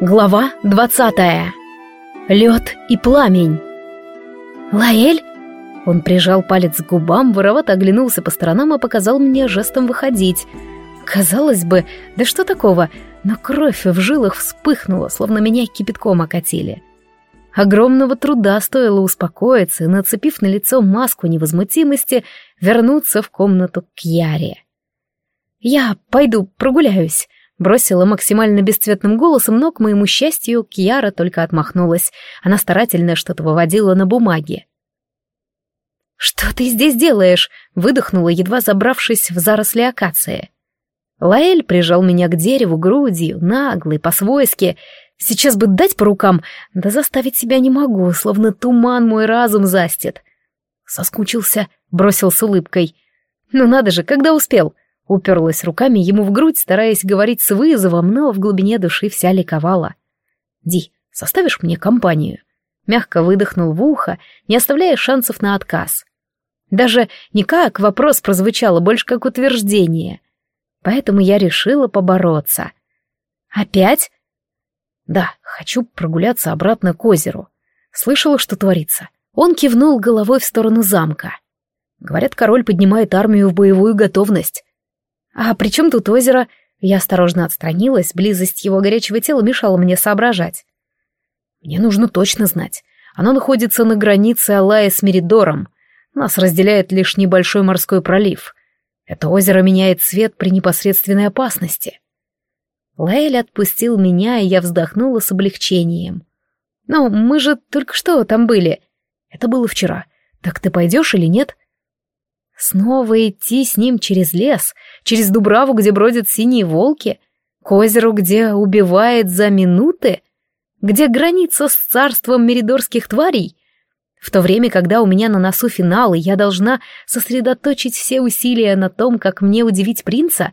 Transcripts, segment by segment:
Глава двадцатая. Лед и пламень. Лаэль? Он прижал палец к губам, воровато оглянулся по сторонам и показал мне жестом выходить. Казалось бы, да что такого, но кровь в жилах вспыхнула, словно меня кипятком окатили. Огромного труда стоило успокоиться и, нацепив на лицо маску невозмутимости, вернуться в комнату к Яре. «Я пойду прогуляюсь», Бросила максимально бесцветным голосом, но, к моему счастью, Кьяра только отмахнулась. Она старательно что-то выводила на бумаге. «Что ты здесь делаешь?» — выдохнула, едва забравшись в заросли акации. Лаэль прижал меня к дереву грудью, наглый, по-свойски. Сейчас бы дать по рукам, да заставить себя не могу, словно туман мой разум застит. Соскучился, бросил с улыбкой. «Ну надо же, когда успел?» Уперлась руками ему в грудь, стараясь говорить с вызовом, но в глубине души вся ликовала. «Ди, составишь мне компанию?» Мягко выдохнул в ухо, не оставляя шансов на отказ. Даже не как вопрос прозвучало, больше как утверждение. Поэтому я решила побороться. «Опять?» «Да, хочу прогуляться обратно к озеру. Слышала, что творится?» Он кивнул головой в сторону замка. Говорят, король поднимает армию в боевую готовность. «А при чем тут озеро?» Я осторожно отстранилась, близость его горячего тела мешала мне соображать. «Мне нужно точно знать. Оно находится на границе Алая с Меридором. Нас разделяет лишь небольшой морской пролив. Это озеро меняет цвет при непосредственной опасности». Лаэль отпустил меня, и я вздохнула с облегчением. «Но мы же только что там были. Это было вчера. Так ты пойдешь или нет?» Снова идти с ним через лес, через Дубраву, где бродят синие волки, к озеру, где убивает за минуты, где граница с царством меридорских тварей, в то время, когда у меня на носу финал, и я должна сосредоточить все усилия на том, как мне удивить принца?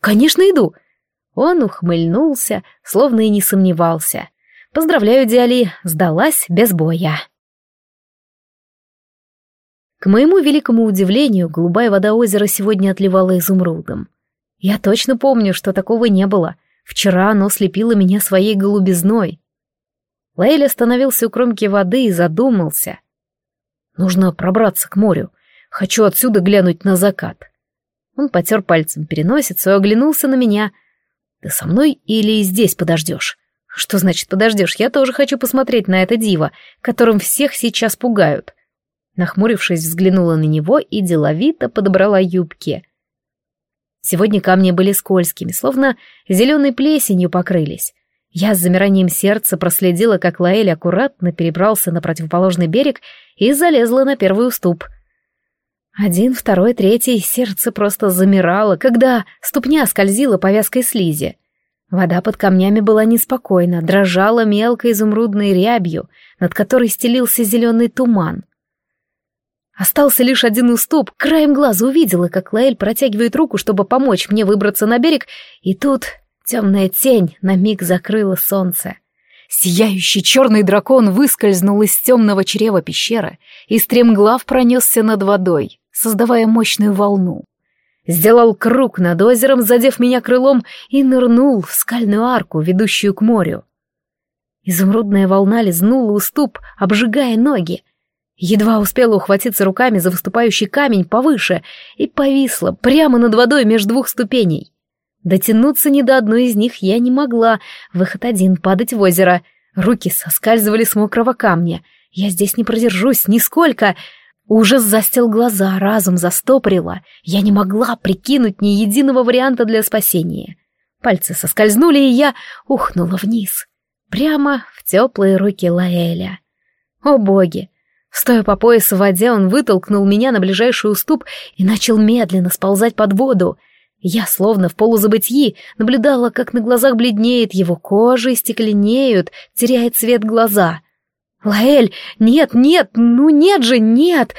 Конечно, иду. Он ухмыльнулся, словно и не сомневался. Поздравляю, Диали, сдалась без боя. К моему великому удивлению, голубая вода озера сегодня отливала изумрудом. Я точно помню, что такого не было. Вчера оно слепило меня своей голубизной. Лейль остановился у кромки воды и задумался. Нужно пробраться к морю. Хочу отсюда глянуть на закат. Он потер пальцем переносицу и оглянулся на меня. Ты со мной или здесь подождешь? Что значит подождешь? Я тоже хочу посмотреть на это диво, которым всех сейчас пугают. Нахмурившись, взглянула на него и деловито подобрала юбки. Сегодня камни были скользкими, словно зеленой плесенью покрылись. Я с замиранием сердца проследила, как Лаэль аккуратно перебрался на противоположный берег и залезла на первый уступ. Один, второй, третий, сердце просто замирало, когда ступня скользила по вязкой слизи. Вода под камнями была неспокойна, дрожала мелкой изумрудной рябью, над которой стелился зеленый туман. Остался лишь один уступ. Краем глаза увидела, как Лаэль протягивает руку, чтобы помочь мне выбраться на берег, и тут темная тень на миг закрыла солнце. Сияющий черный дракон выскользнул из темного чрева пещеры и стремглав пронесся над водой, создавая мощную волну. Сделал круг над озером, задев меня крылом, и нырнул в скальную арку, ведущую к морю. Изумрудная волна лизнула уступ, обжигая ноги, Едва успела ухватиться руками за выступающий камень повыше и повисла прямо над водой между двух ступеней. Дотянуться ни до одной из них я не могла. Выход один — падать в озеро. Руки соскальзывали с мокрого камня. Я здесь не продержусь нисколько. Ужас застил глаза, разум застопорило. Я не могла прикинуть ни единого варианта для спасения. Пальцы соскользнули, и я ухнула вниз. Прямо в теплые руки Лаэля. О боги! Стоя по пояс в воде, он вытолкнул меня на ближайший уступ и начал медленно сползать под воду. Я, словно в полузабытии, наблюдала, как на глазах бледнеет его кожа и стекленеют, теряет цвет глаза. «Лаэль, нет, нет, ну нет же, нет!»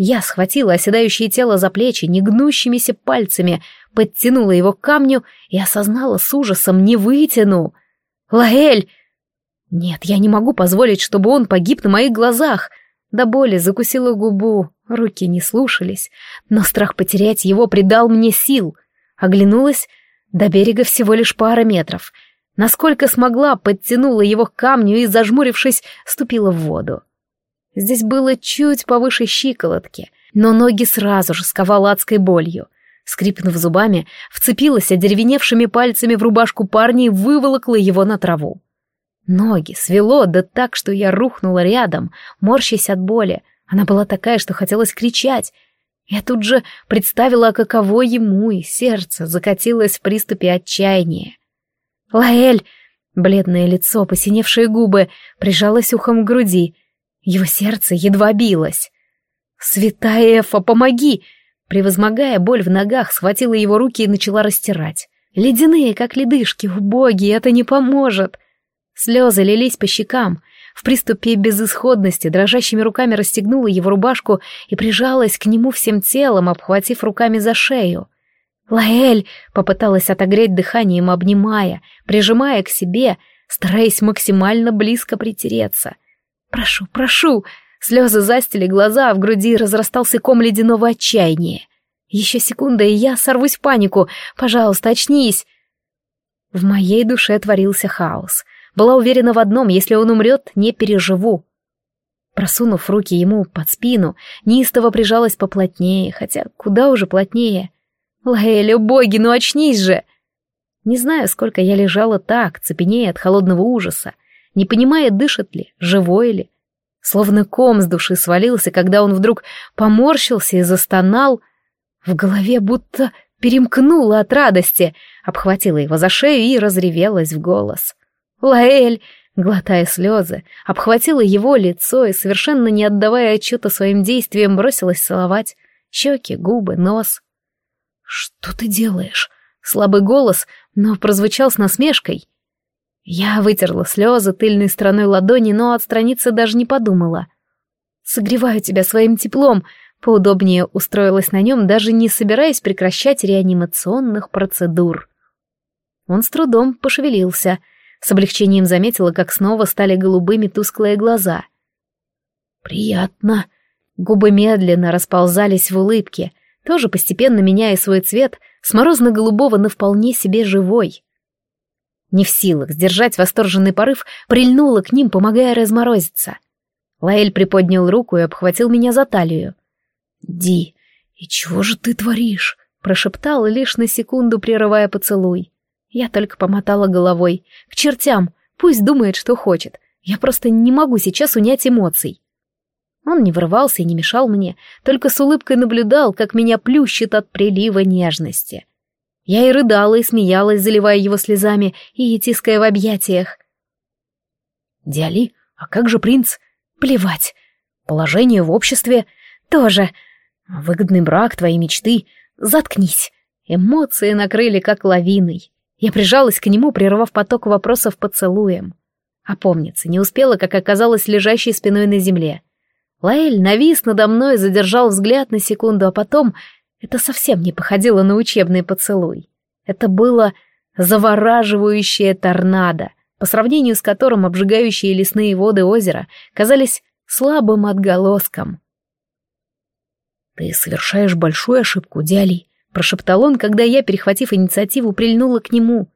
Я схватила оседающее тело за плечи негнущимися пальцами, подтянула его к камню и осознала с ужасом, не вытяну. «Лаэль!» «Нет, я не могу позволить, чтобы он погиб на моих глазах!» До боли закусила губу, руки не слушались, но страх потерять его придал мне сил. Оглянулась, до берега всего лишь пара метров. Насколько смогла, подтянула его к камню и, зажмурившись, ступила в воду. Здесь было чуть повыше щиколотки, но ноги сразу же сковала адской болью. Скрипнув зубами, вцепилась одеревеневшими пальцами в рубашку парня и выволокла его на траву. Ноги свело, да так, что я рухнула рядом, морщась от боли. Она была такая, что хотелось кричать. Я тут же представила, каково ему, и сердце закатилось в приступе отчаяния. «Лаэль!» Бледное лицо, посиневшие губы, прижалось ухом к груди. Его сердце едва билось. «Святая Эфа, помоги!» Превозмогая боль в ногах, схватила его руки и начала растирать. Ледяные, как ледышки, в боги, это не поможет. Слезы лились по щекам. В приступе безысходности дрожащими руками расстегнула его рубашку и прижалась к нему всем телом, обхватив руками за шею. Лаэль попыталась отогреть дыханием, обнимая, прижимая к себе, стараясь максимально близко притереться. «Прошу, прошу!» Слезы застили глаза, а в груди разрастался ком ледяного отчаяния. «Еще секунда, и я сорвусь в панику! Пожалуйста, очнись!» В моей душе творился хаос — была уверена в одном, если он умрет, не переживу. Просунув руки ему под спину, неистово прижалась поплотнее, хотя куда уже плотнее. «Лаэля, боги, ну очнись же!» Не знаю, сколько я лежала так, цепенея от холодного ужаса, не понимая, дышит ли, живой ли. Словно ком с души свалился, когда он вдруг поморщился и застонал. В голове будто перемкнуло от радости, обхватила его за шею и разревелась в голос. Лаэль, глотая слезы, обхватила его лицо и, совершенно не отдавая отчета своим действиям, бросилась целовать щеки, губы, нос. «Что ты делаешь?» Слабый голос, но прозвучал с насмешкой. Я вытерла слезы тыльной стороной ладони, но отстраниться даже не подумала. «Согреваю тебя своим теплом», поудобнее устроилась на нем, даже не собираясь прекращать реанимационных процедур. Он с трудом пошевелился — с облегчением заметила, как снова стали голубыми тусклые глаза. «Приятно». Губы медленно расползались в улыбке, тоже постепенно меняя свой цвет с морозно-голубого на вполне себе живой. Не в силах сдержать восторженный порыв, прильнула к ним, помогая разморозиться. Лаэль приподнял руку и обхватил меня за талию. «Ди, и чего же ты творишь?» — прошептал, лишь на секунду прерывая поцелуй. Я только помотала головой. К чертям, пусть думает, что хочет. Я просто не могу сейчас унять эмоций. Он не вырывался и не мешал мне, только с улыбкой наблюдал, как меня плющит от прилива нежности. Я и рыдала, и смеялась, заливая его слезами и тиская в объятиях. «Диали, а как же принц? Плевать. Положение в обществе тоже. Выгодный брак, твои мечты. Заткнись». Эмоции накрыли как лавиной. Я прижалась к нему, прервав поток вопросов поцелуем. Опомниться не успела, как оказалась лежащей спиной на земле. Лаэль навис надо мной, задержал взгляд на секунду, а потом... Это совсем не походило на учебный поцелуй. Это было завораживающее торнадо, по сравнению с которым обжигающие лесные воды озера казались слабым отголоском. «Ты совершаешь большую ошибку, Диали», прошептал он, когда я, перехватив инициативу, прильнула к нему.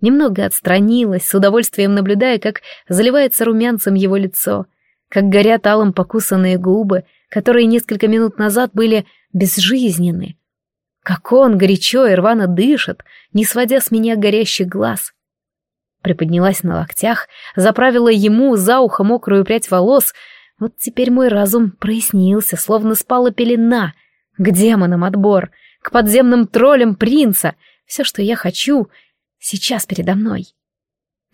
Немного отстранилась, с удовольствием наблюдая, как заливается румянцем его лицо, как горят алым покусанные губы, которые несколько минут назад были безжизненны. Как он горячо и рвано дышит, не сводя с меня горящих глаз. Приподнялась на локтях, заправила ему за ухо мокрую прядь волос. Вот теперь мой разум прояснился, словно спала пелена. К демонам отбор — к подземным троллям принца. Все, что я хочу, сейчас передо мной.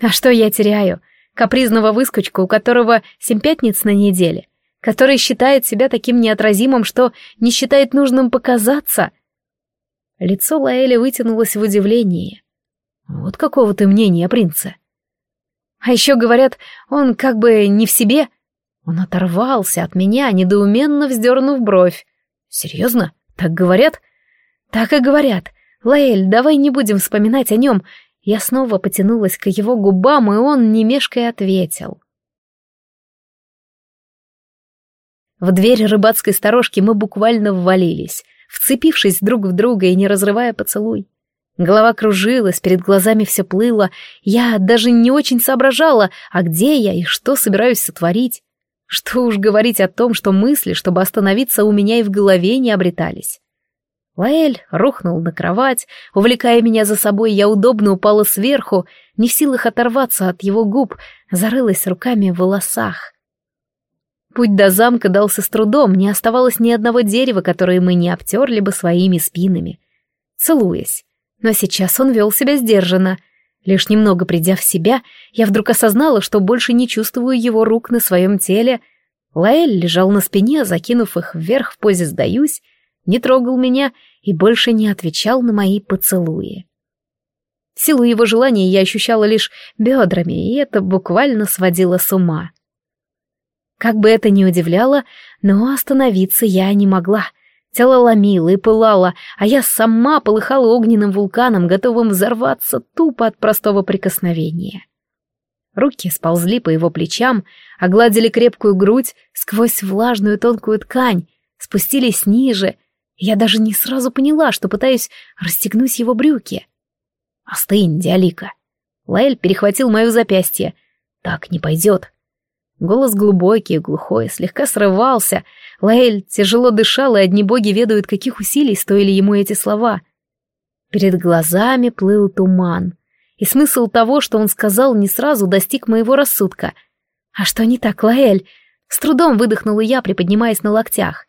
А что я теряю? Капризного выскочку, у которого семь пятниц на неделе, который считает себя таким неотразимым, что не считает нужным показаться. Лицо Лаэля вытянулось в удивлении. Вот какого ты мнения о принце? А еще говорят, он как бы не в себе. Он оторвался от меня, недоуменно вздернув бровь. Серьезно? Так говорят? Так и говорят. Лаэль, давай не будем вспоминать о нем. Я снова потянулась к его губам, и он, не мешкая, ответил. В дверь рыбацкой сторожки мы буквально ввалились, вцепившись друг в друга и не разрывая поцелуй. Голова кружилась, перед глазами все плыло, я даже не очень соображала, а где я и что собираюсь сотворить. Что уж говорить о том, что мысли, чтобы остановиться, у меня и в голове не обретались. Лаэль рухнул на кровать, увлекая меня за собой, я удобно упала сверху, не в силах оторваться от его губ, зарылась руками в волосах. Путь до замка дался с трудом, не оставалось ни одного дерева, которое мы не обтерли бы своими спинами. Целуясь. Но сейчас он вел себя сдержанно. Лишь немного придя в себя, я вдруг осознала, что больше не чувствую его рук на своем теле. Лаэль лежал на спине, закинув их вверх в позе «сдаюсь», не трогал меня и больше не отвечал на мои поцелуи. Силу его желания я ощущала лишь бедрами, и это буквально сводило с ума. Как бы это ни удивляло, но остановиться я не могла. Тело ломило и пылало, а я сама полыхала огненным вулканом, готовым взорваться тупо от простого прикосновения. Руки сползли по его плечам, огладили крепкую грудь сквозь влажную тонкую ткань, спустились ниже. Я даже не сразу поняла, что пытаюсь расстегнуть его брюки. «Остынь, Диалика!» Лаэль перехватил мое запястье. «Так не пойдет!» Голос глубокий, глухой, слегка срывался. Лаэль тяжело дышал, и одни боги ведают, каких усилий стоили ему эти слова. Перед глазами плыл туман. И смысл того, что он сказал, не сразу достиг моего рассудка. «А что не так, Лаэль?» С трудом выдохнула я, приподнимаясь на локтях.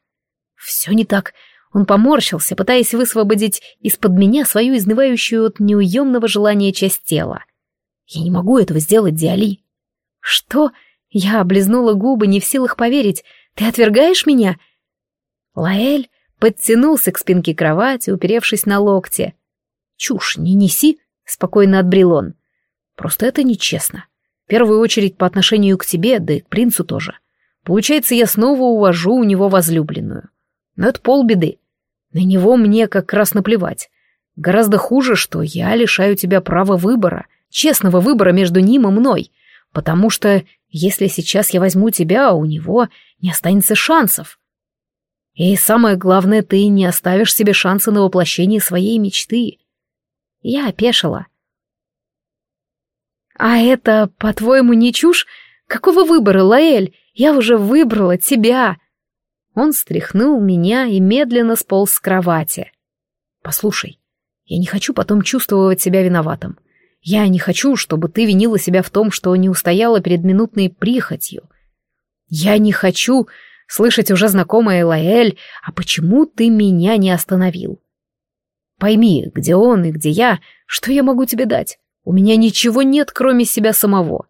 «Все не так». Он поморщился, пытаясь высвободить из-под меня свою изнывающую от неуемного желания часть тела. «Я не могу этого сделать, Диали». «Что?» Я облизнула губы, не в силах поверить. «Ты отвергаешь меня?» Лаэль подтянулся к спинке кровати, уперевшись на локте. «Чушь не неси», — спокойно отбрил он. «Просто это нечестно. В первую очередь по отношению к тебе, да и к принцу тоже. Получается, я снова увожу у него возлюбленную. Но это полбеды. На него мне как раз наплевать. Гораздо хуже, что я лишаю тебя права выбора, честного выбора между ним и мной, потому что если сейчас я возьму тебя, у него не останется шансов. И самое главное, ты не оставишь себе шанса на воплощение своей мечты. Я опешила. А это, по-твоему, не чушь? Какого выбора, Лаэль? Я уже выбрала тебя. Он стряхнул меня и медленно сполз с кровати. Послушай, я не хочу потом чувствовать себя виноватым. Я не хочу, чтобы ты винила себя в том, что не устояла перед минутной прихотью. Я не хочу слышать уже знакомое Лаэль, а почему ты меня не остановил? Пойми, где он и где я, что я могу тебе дать? У меня ничего нет, кроме себя самого.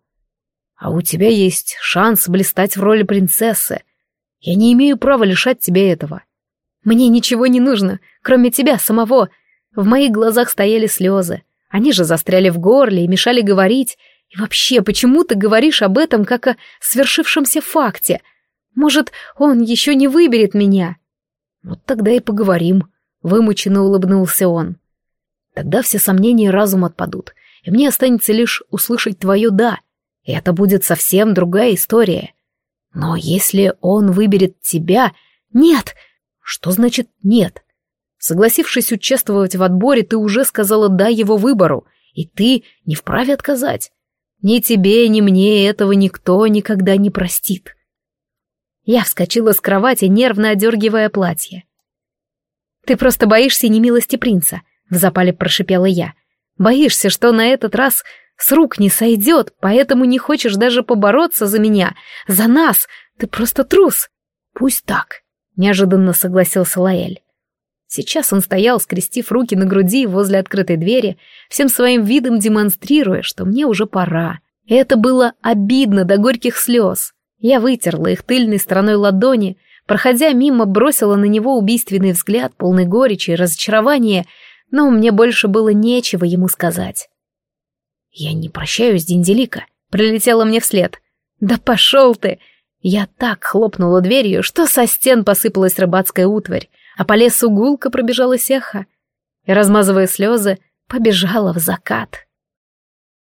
А у тебя есть шанс блистать в роли принцессы. Я не имею права лишать тебя этого. Мне ничего не нужно, кроме тебя самого. В моих глазах стояли слезы. Они же застряли в горле и мешали говорить. И вообще, почему ты говоришь об этом как о свершившемся факте? Может, он еще не выберет меня? Вот тогда и поговорим, вымученно улыбнулся он. Тогда все сомнения разум отпадут, и мне останется лишь услышать твое «да», и это будет совсем другая история. Но если он выберет тебя... Нет! Что значит «нет»? Согласившись участвовать в отборе, ты уже сказала «да» его выбору, и ты не вправе отказать. Ни тебе, ни мне этого никто никогда не простит. Я вскочила с кровати, нервно одергивая платье. «Ты просто боишься немилости принца», — в запале прошипела я. «Боишься, что на этот раз с рук не сойдет, поэтому не хочешь даже побороться за меня, за нас. Ты просто трус». «Пусть так», — неожиданно согласился Лаэль. Сейчас он стоял, скрестив руки на груди возле открытой двери, всем своим видом демонстрируя, что мне уже пора. это было обидно до горьких слез. Я вытерла их тыльной стороной ладони, проходя мимо, бросила на него убийственный взгляд, полный горечи и разочарования, но мне больше было нечего ему сказать. «Я не прощаюсь, Денделика», — прилетела мне вслед. «Да пошел ты!» Я так хлопнула дверью, что со стен посыпалась рыбацкая утварь а по лесу гулко пробежала сеха и, размазывая слезы, побежала в закат.